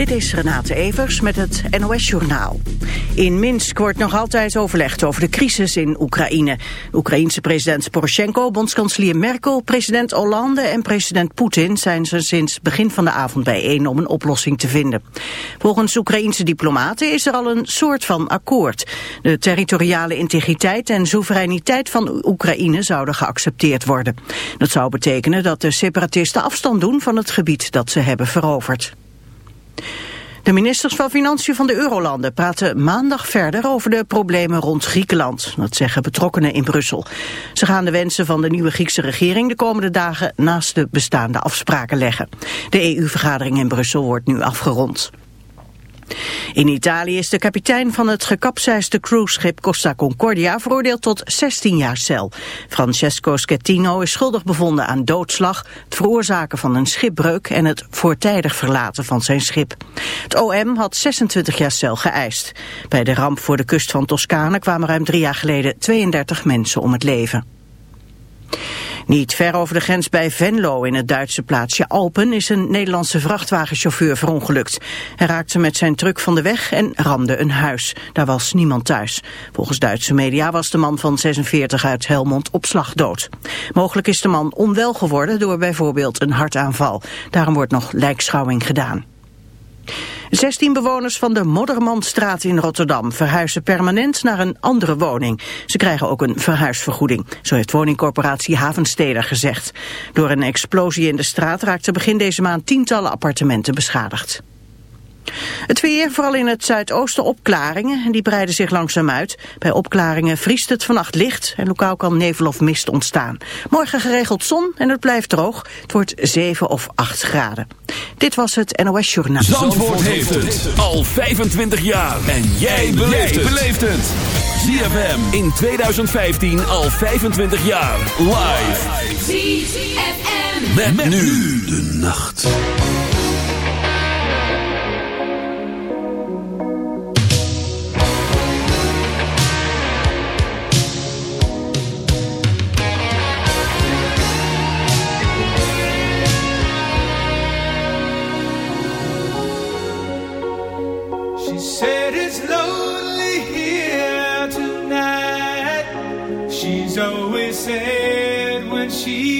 Dit is Renate Evers met het NOS Journaal. In Minsk wordt nog altijd overlegd over de crisis in Oekraïne. Oekraïense president Poroshenko, bondskanselier Merkel, president Hollande en president Poetin zijn ze sinds begin van de avond bijeen om een oplossing te vinden. Volgens Oekraïense diplomaten is er al een soort van akkoord. De territoriale integriteit en soevereiniteit van Oekraïne zouden geaccepteerd worden. Dat zou betekenen dat de separatisten afstand doen van het gebied dat ze hebben veroverd. De ministers van Financiën van de Eurolanden praten maandag verder over de problemen rond Griekenland. Dat zeggen betrokkenen in Brussel. Ze gaan de wensen van de nieuwe Griekse regering de komende dagen naast de bestaande afspraken leggen. De EU-vergadering in Brussel wordt nu afgerond. In Italië is de kapitein van het gekapseisde cruiseschip Costa Concordia veroordeeld tot 16 jaar cel. Francesco Schettino is schuldig bevonden aan doodslag, het veroorzaken van een schipbreuk en het voortijdig verlaten van zijn schip. Het OM had 26 jaar cel geëist. Bij de ramp voor de kust van Toscane kwamen ruim drie jaar geleden 32 mensen om het leven. Niet ver over de grens bij Venlo in het Duitse plaatsje Alpen is een Nederlandse vrachtwagenchauffeur verongelukt. Hij raakte met zijn truck van de weg en ramde een huis. Daar was niemand thuis. Volgens Duitse media was de man van 46 uit Helmond op slag dood. Mogelijk is de man onwel geworden door bijvoorbeeld een hartaanval. Daarom wordt nog lijkschouwing gedaan. 16 bewoners van de Moddermanstraat in Rotterdam verhuizen permanent naar een andere woning. Ze krijgen ook een verhuisvergoeding, zo heeft woningcorporatie Havensteder gezegd. Door een explosie in de straat raakten begin deze maand tientallen appartementen beschadigd. Het weer, vooral in het zuidoosten opklaringen, die breiden zich langzaam uit. Bij opklaringen vriest het vannacht licht en lokaal kan nevel of mist ontstaan. Morgen geregeld zon en het blijft droog. Het wordt 7 of 8 graden. Dit was het NOS Journaal. Zandvoort, heeft het al 25 jaar. En jij beleeft het. ZFM in 2015 al 25 jaar. Live. ZFM. met nu de nacht. See.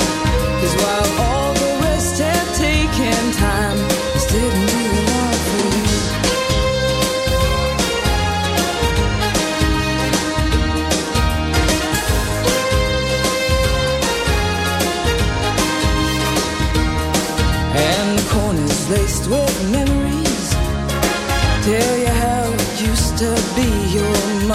Oh.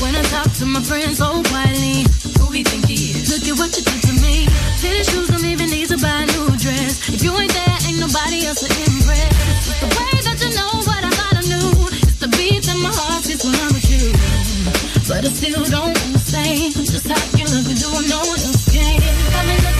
When I talk to my friends so quietly, who think he is? Look at what you did to me. Shoes even to buy a new dress. If you ain't there, ain't nobody else to impress. The way that you know what I thought I knew. It's the beat that my heart. But I still don't understand just how you look and do no one else can.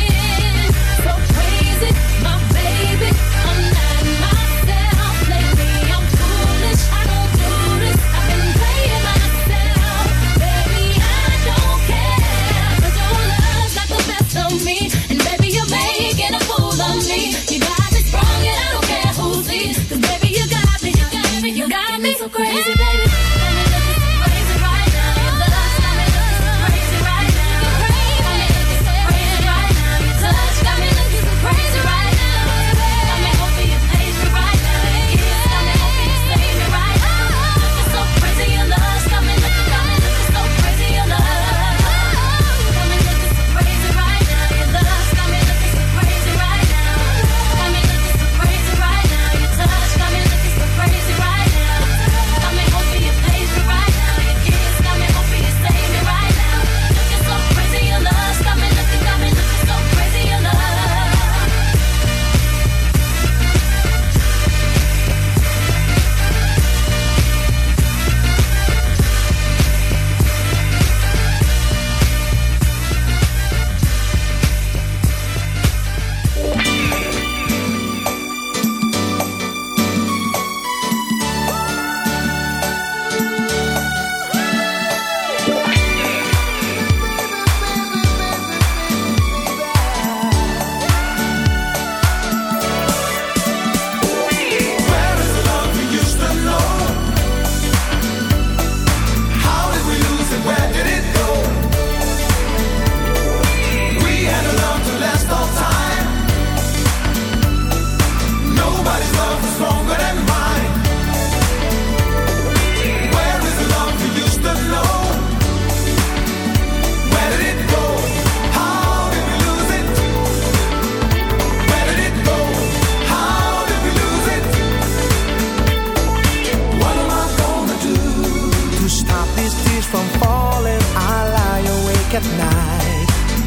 so great.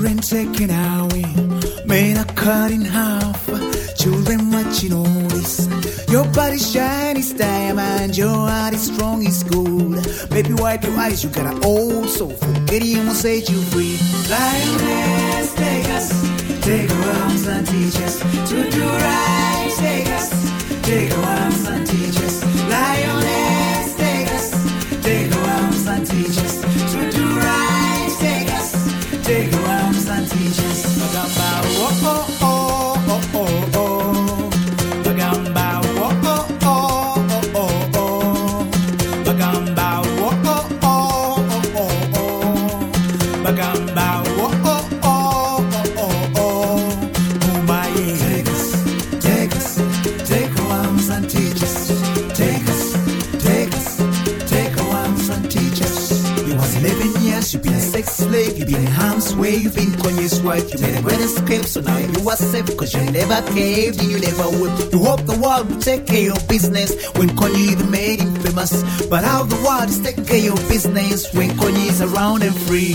Children taken away, men are cut in half, children watching all this. Your body shiny as diamond, your heart is strong as gold. Baby, wipe your eyes, you got an old soul. Forget him will set you free. Lioness, take us, take our arms and teach us to do right. Take us, take our arms and When it's escape. So now you are safe, cause you never caved and you never would. You hope the world will take care of business when Kanye even made him famous. But how the world is taking care of business when Kanye is around and free.